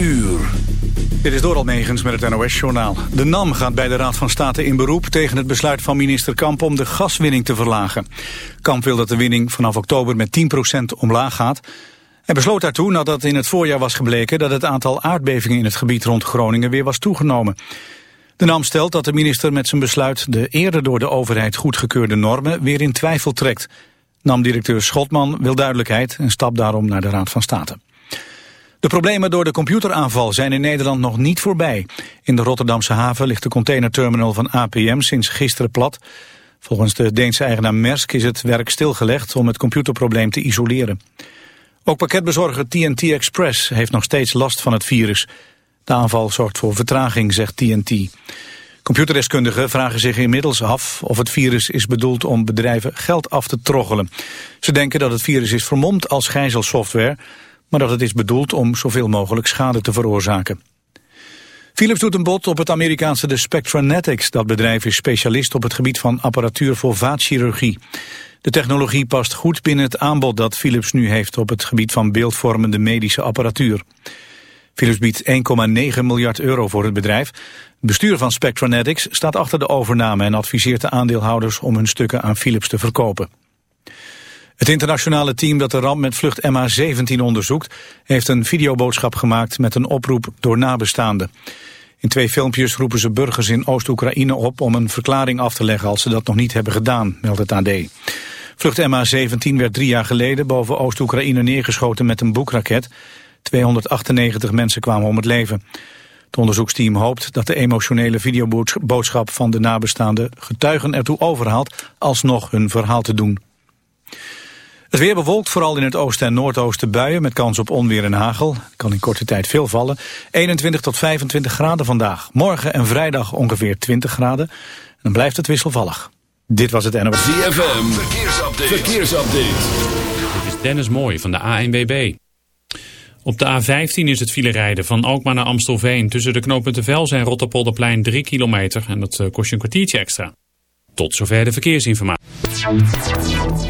uur. Dit is Doral Megens met het NOS-journaal. De NAM gaat bij de Raad van State in beroep tegen het besluit van minister Kamp om de gaswinning te verlagen. Kamp wil dat de winning vanaf oktober met 10% omlaag gaat. Hij besloot daartoe nadat in het voorjaar was gebleken dat het aantal aardbevingen in het gebied rond Groningen weer was toegenomen. De NAM stelt dat de minister met zijn besluit de eerder door de overheid goedgekeurde normen weer in twijfel trekt. NAM-directeur Schotman wil duidelijkheid en stapt daarom naar de Raad van State. De problemen door de computeraanval zijn in Nederland nog niet voorbij. In de Rotterdamse haven ligt de containerterminal van APM sinds gisteren plat. Volgens de Deense eigenaar Maersk is het werk stilgelegd om het computerprobleem te isoleren. Ook pakketbezorger TNT Express heeft nog steeds last van het virus. De aanval zorgt voor vertraging, zegt TNT. Computerdeskundigen vragen zich inmiddels af of het virus is bedoeld om bedrijven geld af te troggelen. Ze denken dat het virus is vermomd als gijzelsoftware, maar dat het is bedoeld om zoveel mogelijk schade te veroorzaken. Philips doet een bod op het Amerikaanse de Spectranetics. Dat bedrijf is specialist op het gebied van apparatuur voor vaatchirurgie. De technologie past goed binnen het aanbod dat Philips nu heeft op het gebied van beeldvormende medische apparatuur. Philips biedt 1,9 miljard euro voor het bedrijf. Het bestuur van Spectranetics staat achter de overname en adviseert de aandeelhouders om hun stukken aan Philips te verkopen. Het internationale team dat de ramp met vlucht MH17 onderzoekt... heeft een videoboodschap gemaakt met een oproep door nabestaanden. In twee filmpjes roepen ze burgers in Oost-Oekraïne op... om een verklaring af te leggen als ze dat nog niet hebben gedaan, meldt het AD. Vlucht MH17 werd drie jaar geleden boven Oost-Oekraïne neergeschoten met een boekraket. 298 mensen kwamen om het leven. Het onderzoeksteam hoopt dat de emotionele videoboodschap van de nabestaanden getuigen ertoe overhaalt alsnog hun verhaal te doen. Het weer bewolkt, vooral in het oosten en noordoosten buien... met kans op onweer en hagel. kan in korte tijd veel vallen. 21 tot 25 graden vandaag. Morgen en vrijdag ongeveer 20 graden. En dan blijft het wisselvallig. Dit was het NOS. ZFM, verkeersupdate. verkeersupdate. Dit is Dennis Mooij van de ANWB. Op de A15 is het file rijden van Alkmaar naar Amstelveen. Tussen de knooppunten Vels en Rotterpolderplein 3 kilometer. En dat eh, kost je een kwartiertje extra. Tot zover de verkeersinformatie.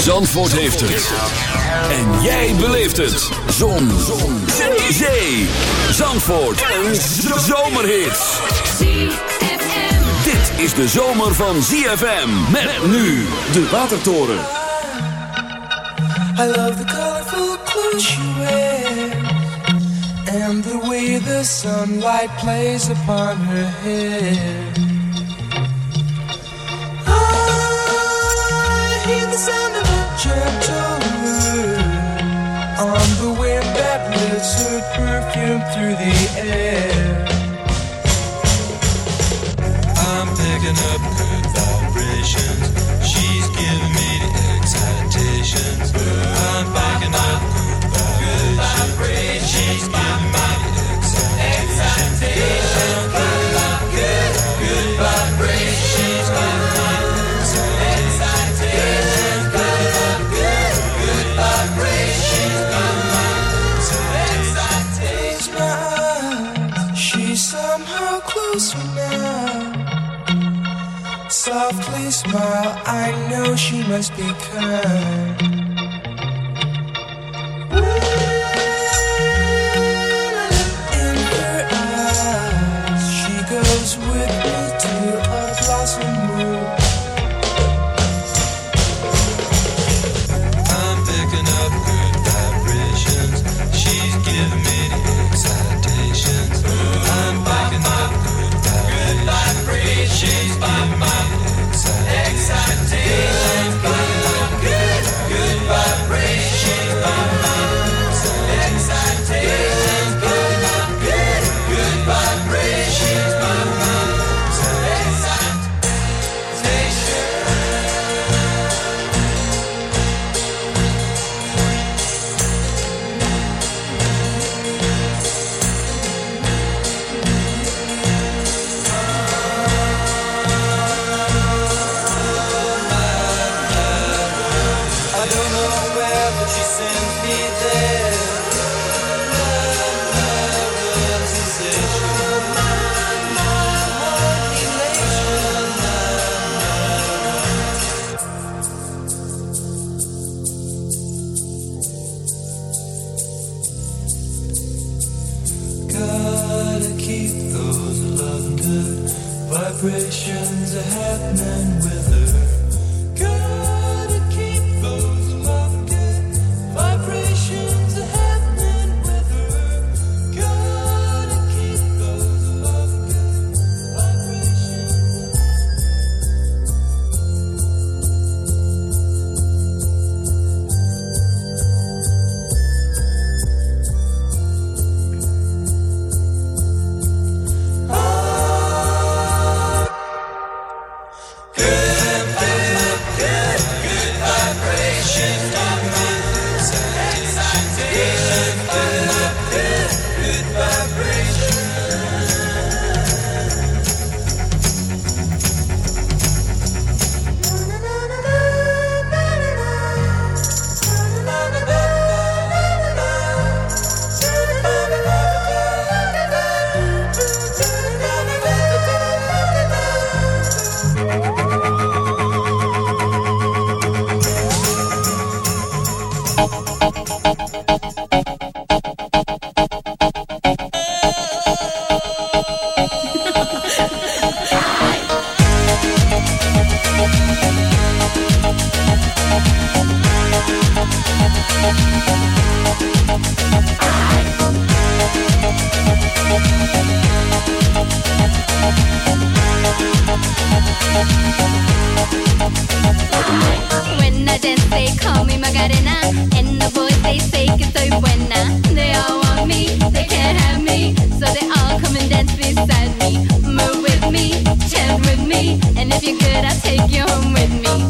Zandvoort heeft het. En jij beleeft het. Zon. Zon. Zee. Zandvoort. Een zomerhit. Dit is de zomer van ZFM. Met nu de Watertoren. I love the colorful clothes you wear And the way the sunlight plays upon her hair she must be kind. be there. When I dance, they call me Macarena. And the boys, they say que soy buena. They all want me, they can't have me. So they all come and dance beside me. Move with me, chant with me. And if you're good, I'll take you home with me.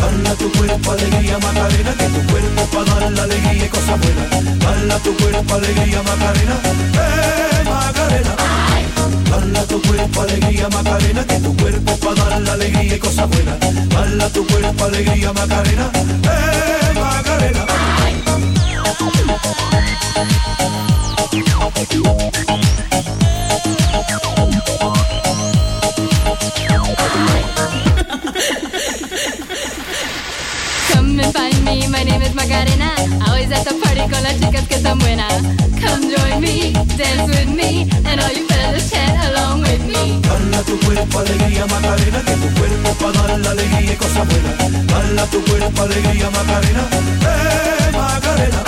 Dala tu cuerpo alegría Macarena, que tu cuerpo para dar la alegría y tu cuerpo alegría Macarena, eh Macarena. Tu cuerpo alegría Macarena, que tu cuerpo para dar la alegría y tu cuerpo alegría Macarena, eh Macarena. Come and find me, my name is Macarena. Always at the party con las chicas que están buenas. Come join me, dance with me, and all you fellas chant along with me. Dala tu cuerpo alegría Macarena, que tu cuerpo para dar la alegría y cosas buenas. Dala tu cuerpo alegría Macarena, eh Macarena.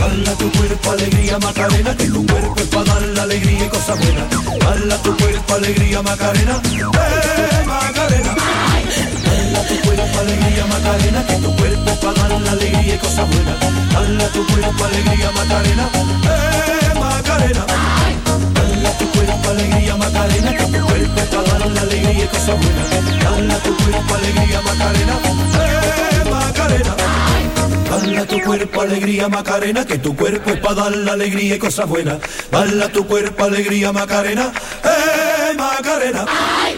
Dala tu cuerpo alegría Macarena, que tu cuerpo es para dar la alegría y cosas buenas. Dala tu cuerpo alegría Macarena, eh Macarena. Dala tu cuerpo alegría Macarena, que tu cuerpo para dar la alegría y cosas buenas. Dala tu cuerpo alegría Macarena, eh Macarena. Dala tu cuerpo alegría Macarena, que tu cuerpo es para dar la alegría y cosas buenas. Dala tu cuerpo alegría Macarena, eh Macarena. Dala tu cuerpo alegría Macarena, que tu cuerpo es para dar la alegría y cosas buenas. Dala tu cuerpo alegría Macarena, eh Macarena. Ay.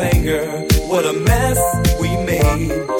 What a mess we made.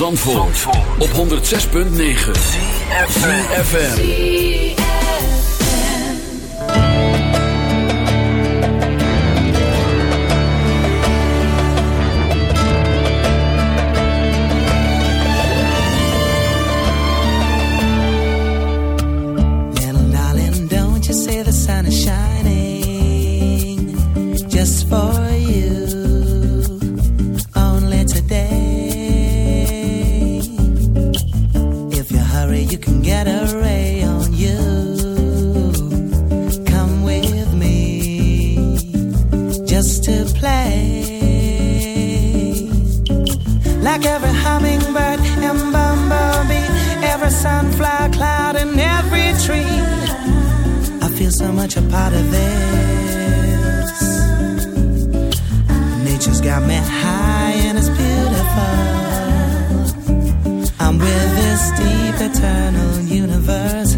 Zandvoort, Zandvoort. op 106.9 CFFM Little darling, don't you say the sun is shining? Just for so much a part of this. Nature's got me high and it's beautiful. I'm with this deep eternal universe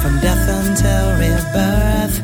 from death until rebirth.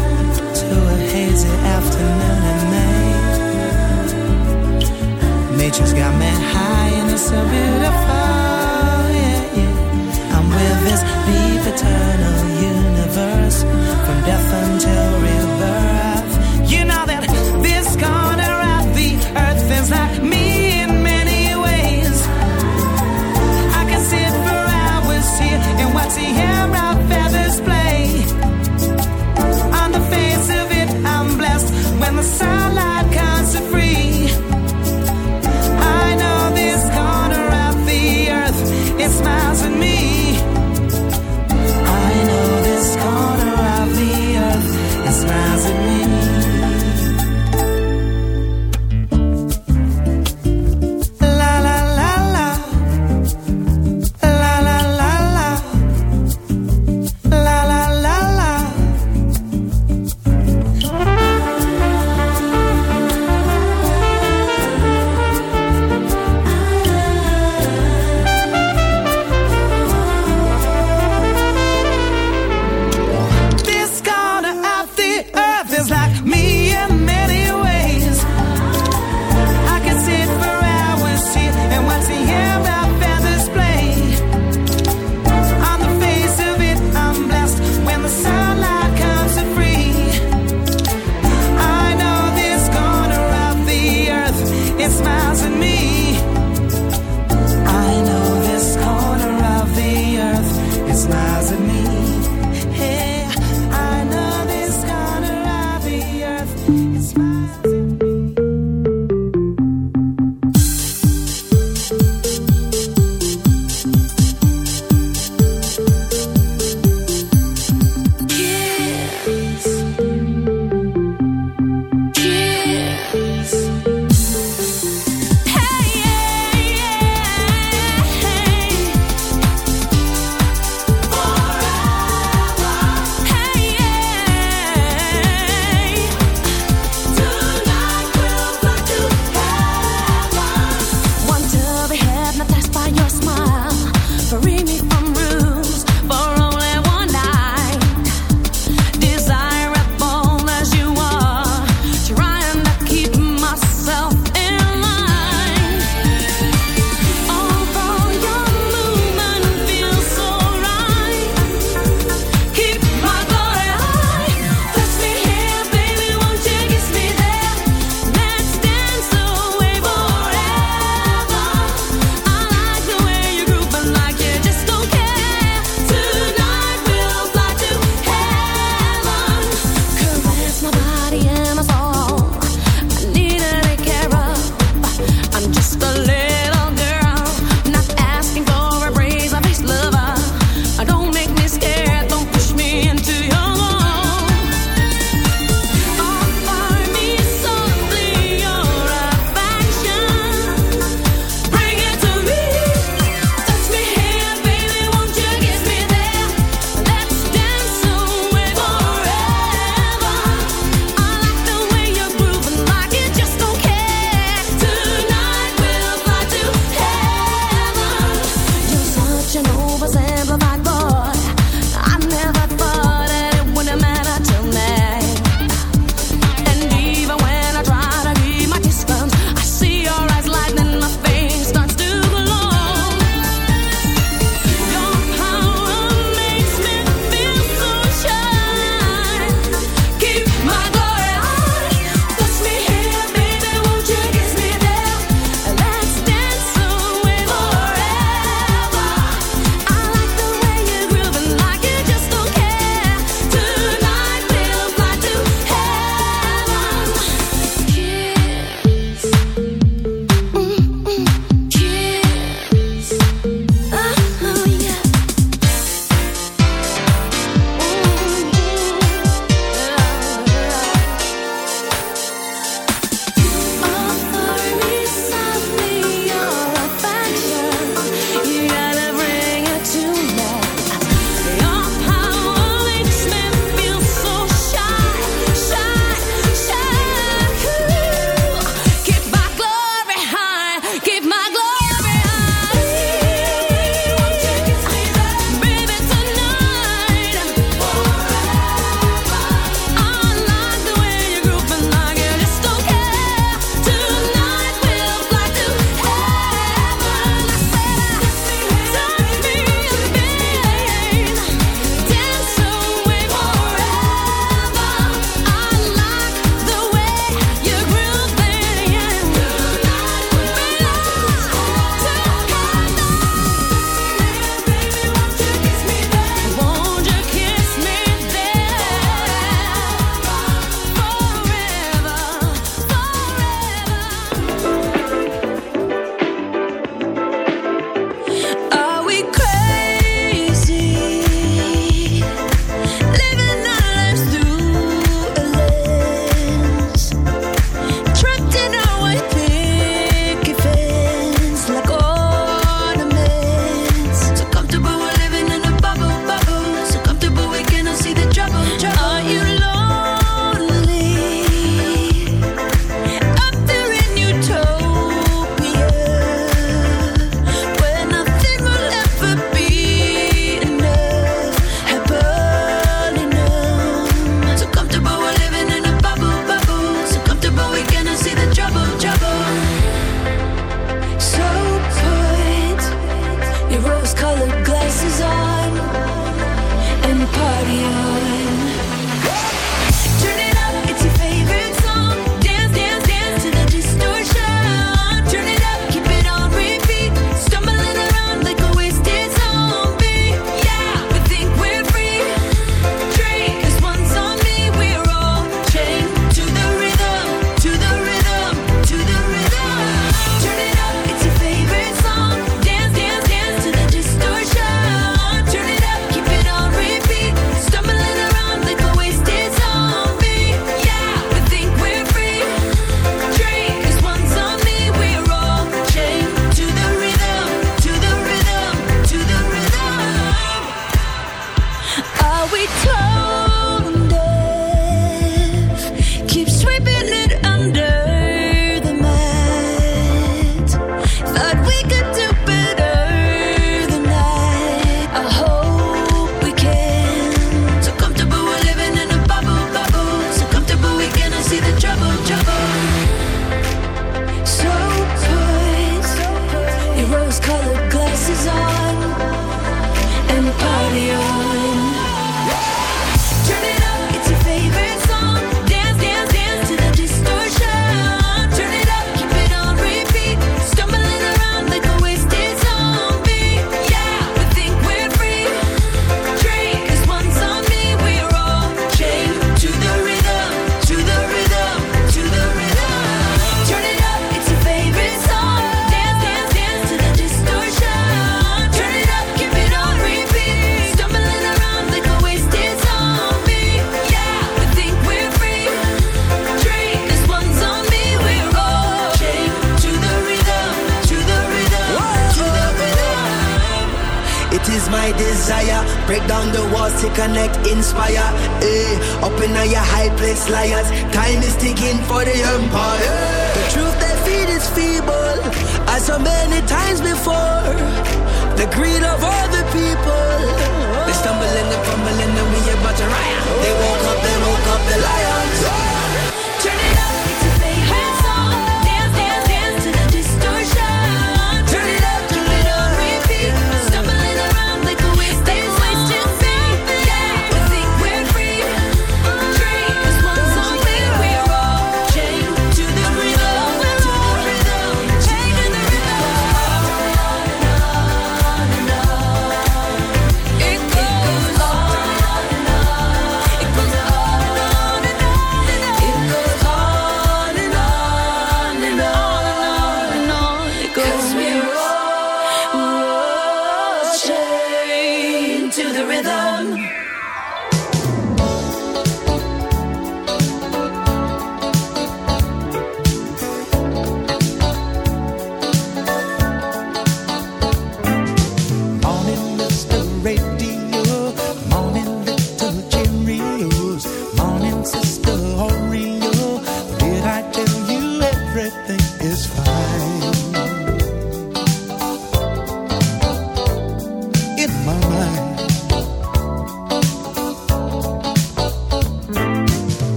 afternoon and night. Nature's got me high and it's so beautiful. Yeah, yeah. I'm with this deep eternal universe from death until rebirth. You know that this corner of the earth is like me.